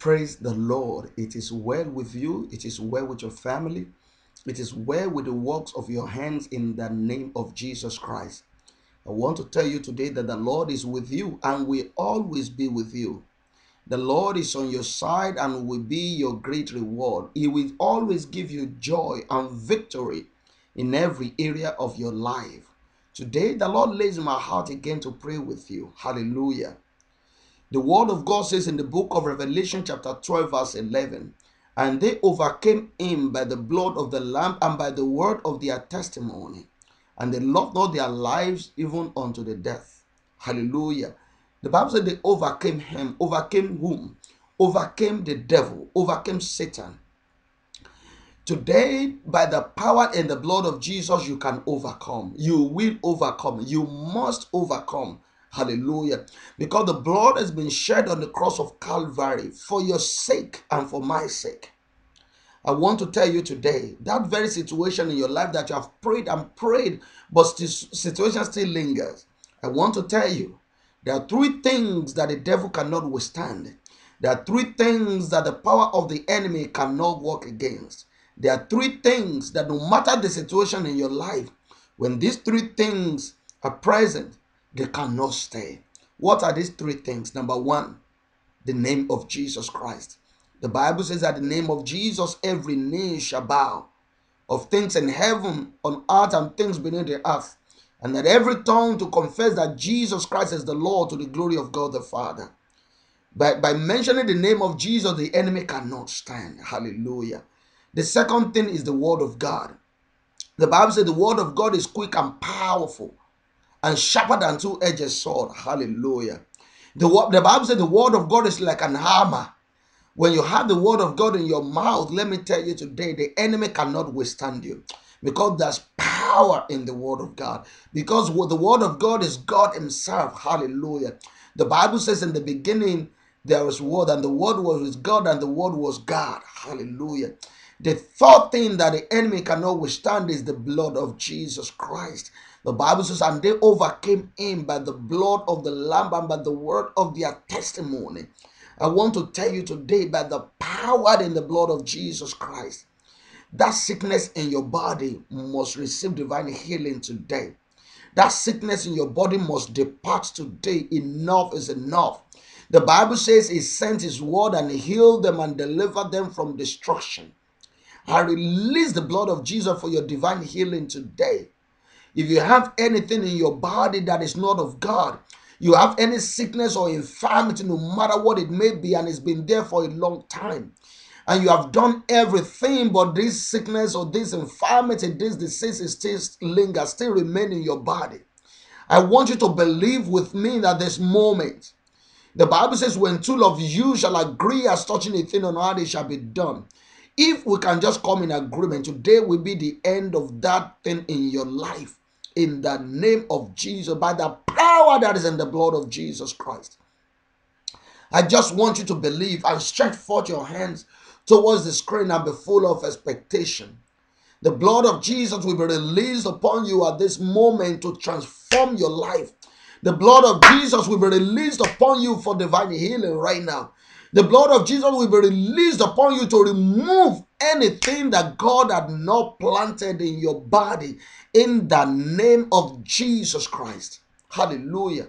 Praise the Lord. It is well with you, it is well with your family, it is well with the works of your hands in the name of Jesus Christ. I want to tell you today that the Lord is with you and will always be with you. The Lord is on your side and will be your great reward. He will always give you joy and victory in every area of your life. Today, the Lord lays my heart again to pray with you. Hallelujah. The word of God says in the book of Revelation, chapter 12, verse 11, and they overcame him by the blood of the Lamb and by the word of their testimony, and they loved not their lives even unto the death. Hallelujah. The Bible said they overcame him. Overcame whom? Overcame the devil, overcame Satan. Today, by the power and the blood of Jesus, you can overcome. You will overcome. You must overcome. Hallelujah. Because the blood has been shed on the cross of Calvary for your sake and for my sake. I want to tell you today that very situation in your life that you have prayed and prayed, but the situation still lingers. I want to tell you there are three things that the devil cannot withstand. There are three things that the power of the enemy cannot work against. There are three things that no matter the situation in your life, when these three things are present, they cannot stay. What are these three things? Number one, the name of Jesus Christ. The Bible says that the name of Jesus, every knee shall bow of things in heaven, on earth, and things beneath the earth and that every tongue to confess that Jesus Christ is the Lord to the glory of God the Father. By, by mentioning the name of Jesus, the enemy cannot stand. Hallelujah. The second thing is the word of God. The Bible says the word of God is quick and powerful and sharper than two-edged sword. Hallelujah. The, the Bible says the word of God is like an hammer. When you have the word of God in your mouth, let me tell you today, the enemy cannot withstand you because there's power in the word of God. Because the word of God is God Himself. Hallelujah. The Bible says in the beginning there was word, and the word was with God, and the word was God. Hallelujah. The third thing that the enemy cannot withstand is the blood of Jesus Christ. The Bible says, and they overcame him by the blood of the Lamb and by the word of their testimony. I want to tell you today, by the power in the blood of Jesus Christ, that sickness in your body must receive divine healing today. That sickness in your body must depart today. Enough is enough. The Bible says He sent His word and healed them and delivered them from destruction. I release the blood of Jesus for your divine healing today. If you have anything in your body that is not of God, you have any sickness or infirmity, no matter what it may be, and it's been there for a long time, and you have done everything, but this sickness or this infirmity, this disease is still linger, still remain in your body. I want you to believe with me that this moment, the Bible says, when two of you shall agree as touching a thing on earth, it shall be done. If we can just come in agreement, today will be the end of that thing in your life. In the name of Jesus, by the power that is in the blood of Jesus Christ. I just want you to believe and stretch forth your hands towards the screen and be full of expectation. The blood of Jesus will be released upon you at this moment to transform your life. The blood of Jesus will be released upon you for divine healing right now. The blood of Jesus will be released upon you to remove anything that God had not planted in your body in the name of Jesus Christ. Hallelujah.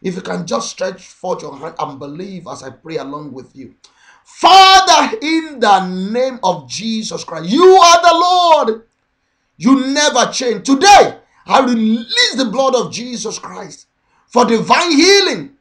If you can just stretch forth your hand and believe as I pray along with you. Father, in the name of Jesus Christ, you are the Lord. You never change. Today, I release the blood of Jesus Christ for divine healing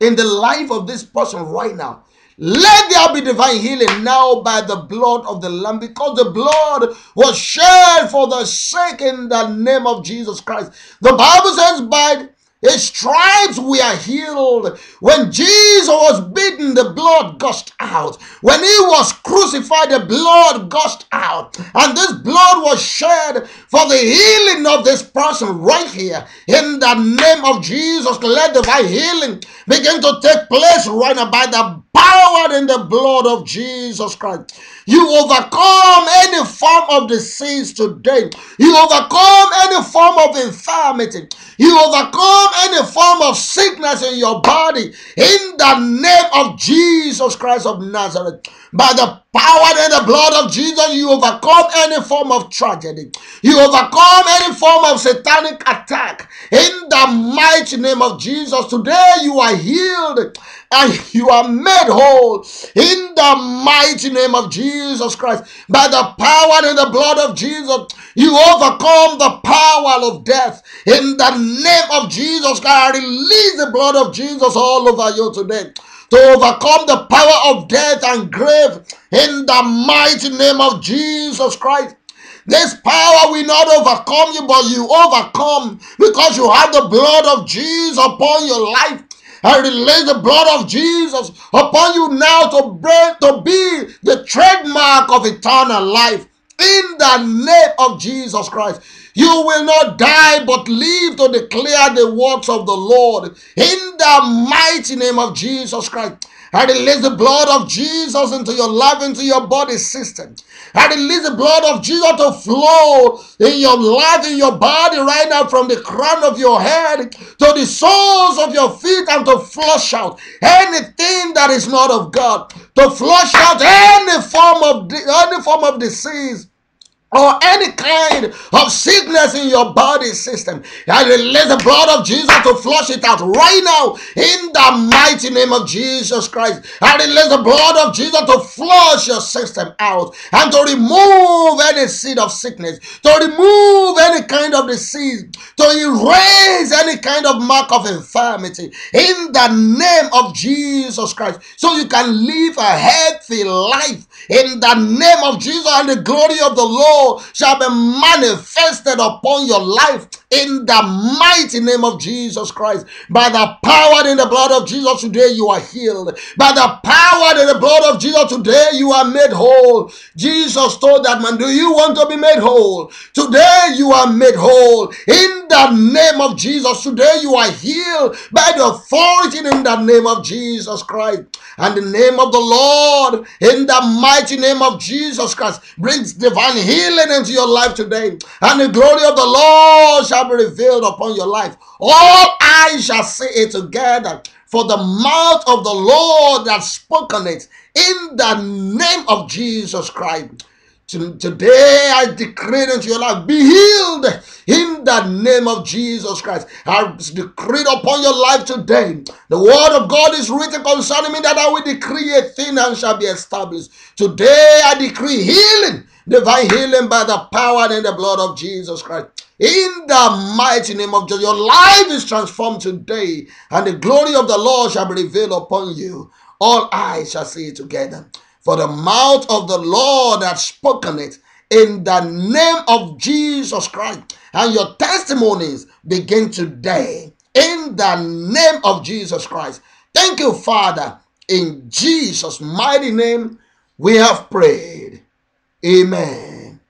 in the life of this person right now. Let there be divine healing now by the blood of the Lamb because the blood was shed for the sake in the name of Jesus Christ. The Bible says, by his stripes we are healed. When Jesus was beaten, the blood gushed out. When he was crucified, the blood gushed out. And this blood was shed for the healing of this person right here. In the name of Jesus, let divine healing begin to take place right now by the power power in the blood of Jesus Christ. You overcome any form of disease today. You overcome any form of infirmity. You overcome any form of sickness in your body in the name of Jesus Christ of Nazareth. By the power and the blood of Jesus, you overcome any form of tragedy. You overcome any form of satanic attack. In the mighty name of Jesus, today you are healed and you are made whole. In the mighty name of Jesus Christ, by the power and the blood of Jesus, you overcome the power of death. In the name of Jesus Christ, I release the blood of Jesus all over you today to overcome the power of death and grave in the mighty name of Jesus Christ. This power will not overcome you, but you overcome because you have the blood of Jesus upon your life. I release the blood of Jesus upon you now to bring to be the trademark of eternal life in the name of Jesus Christ. You will not die but live to declare the works of the Lord in the mighty name of Jesus Christ. I release the blood of Jesus into your life, into your body system. I release the blood of Jesus to flow in your life, in your body right now from the crown of your head to the soles of your feet and to flush out anything that is not of God. To flush out any form of any form of disease or any kind of sickness in your body system. I release the blood of Jesus to flush it out right now in the mighty name of Jesus Christ. I release the blood of Jesus to flush your system out and to remove any seed of sickness, to remove any kind of disease, to erase any kind of mark of infirmity in the name of Jesus Christ so you can live a healthy life in the name of Jesus and the glory of the Lord shall be manifested upon your life in the mighty name of Jesus Christ. By the power in the blood of Jesus, today you are healed. By the power in the blood of Jesus, today you are made whole. Jesus told that man, Do you want to be made whole? Today you are made whole. In the name of Jesus, today you are healed by the authority in the name of Jesus Christ. And the name of the Lord, in the mighty name of Jesus Christ, brings divine healing into your life today. And the glory of the Lord shall shall be revealed upon your life. All eyes shall see it together. For the mouth of the Lord has spoken it in the name of Jesus Christ. Today I decree into your life, be healed in the name of Jesus Christ. I decree upon your life today. The word of God is written concerning me that I will decree a thing and shall be established. Today I decree healing, divine healing by the power and the blood of Jesus Christ. In the mighty name of Jesus, your life is transformed today, and the glory of the Lord shall be revealed upon you. All eyes shall see it together. For the mouth of the Lord has spoken it in the name of Jesus Christ. And your testimonies begin today in the name of Jesus Christ. Thank you, Father. In Jesus' mighty name, we have prayed. Amen.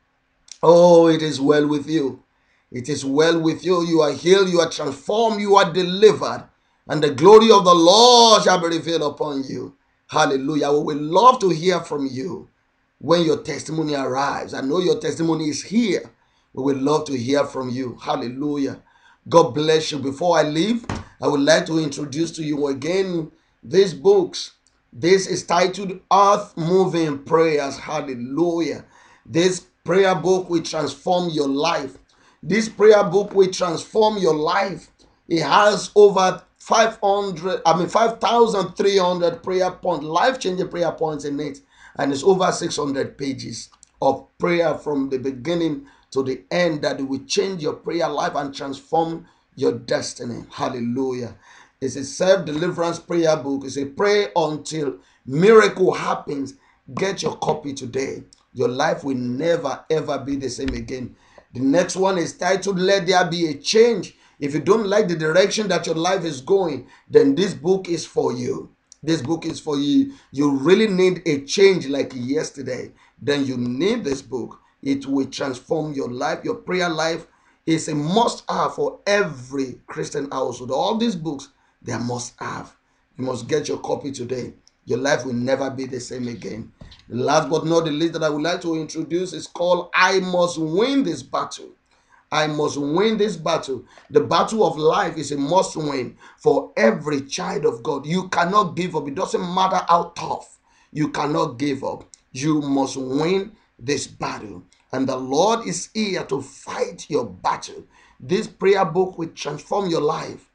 Oh, it is well with you. It is well with you. You are healed, you are transformed, you are delivered, and the glory of the Lord shall be revealed upon you. Hallelujah. We will love to hear from you when your testimony arrives. I know your testimony is here. We would love to hear from you. Hallelujah. God bless you. Before I leave, I would like to introduce to you again these books. This is titled Earth Moving Prayers. Hallelujah. This prayer book will transform your life. This prayer book will transform your life. It has over 500, I mean 5,300 prayer points, life-changing prayer points in it. And it's over 600 pages of prayer from the beginning to the end that will change your prayer life and transform your destiny. Hallelujah. It's a self-deliverance prayer book. It's a pray until miracle happens. Get your copy today. Your life will never ever be the same again. The next one is titled Let There Be a Change. If you don't like the direction that your life is going, then this book is for you. This book is for you. You really need a change like yesterday. Then you need this book. It will transform your life. Your prayer life is a must have for every Christian household. All these books, they must have. You must get your copy today. your life will never be the same again. Last but not the least that I would like to introduce is called I Must Win This Battle. I must win this battle. The battle of life is a must win for every child of God. You cannot give up. It doesn't matter how tough. You cannot give up. You must win this battle. And the Lord is here to fight your battle. This prayer book will transform your life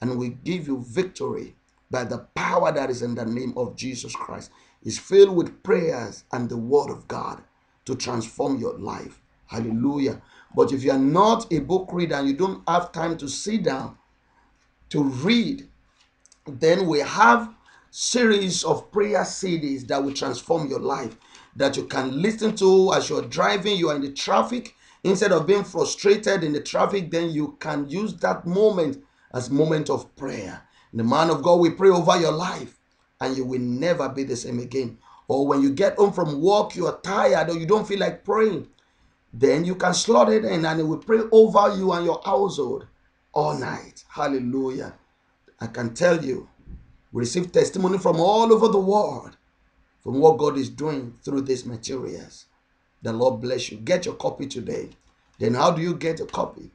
and we give you victory by the power that is in the name of Jesus Christ. It's filled with prayers and the word of God to transform your life. Hallelujah. But if you are not a book reader and you don't have time to sit down to read, then we have series of prayer CDs that will transform your life that you can listen to as you're driving, you are in the traffic. Instead of being frustrated in the traffic, then you can use that moment as moment of prayer. The man of God will pray over your life and you will never be the same again. Or when you get home from work, you are tired or you don't feel like praying, then you can slot it in and it will pray over you and your household all night. Hallelujah. I can tell you, we receive testimony from all over the world from what God is doing through these materials. The Lord bless you. Get your copy today. Then, how do you get a copy?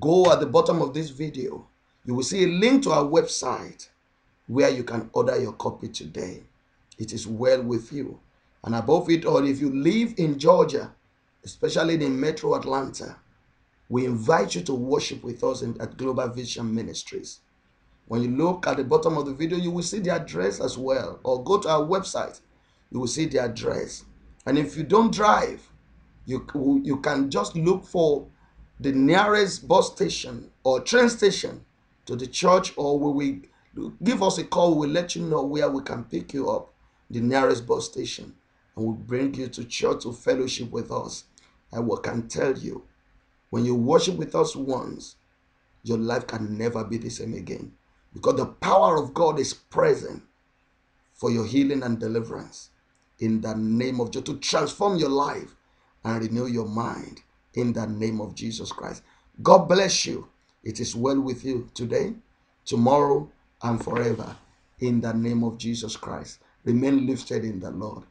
Go at the bottom of this video. You will see a link to our website where you can order your copy today. It is well with you. And above it all, if you live in Georgia, especially in Metro Atlanta, we invite you to worship with us in, at Global Vision Ministries. When you look at the bottom of the video, you will see the address as well. Or go to our website, you will see the address. And if you don't drive, you, you can just look for the nearest bus station or train station to the church, or we will give us a call. We'll let you know where we can pick you up, the nearest bus station, and we'll bring you to church to fellowship with us. And we can tell you, when you worship with us once, your life can never be the same again because the power of God is present for your healing and deliverance in the name of Jesus to transform your life and renew your mind in the name of Jesus Christ. God bless you. It is well with you today, tomorrow, and forever in the name of Jesus Christ. Remain lifted in the Lord.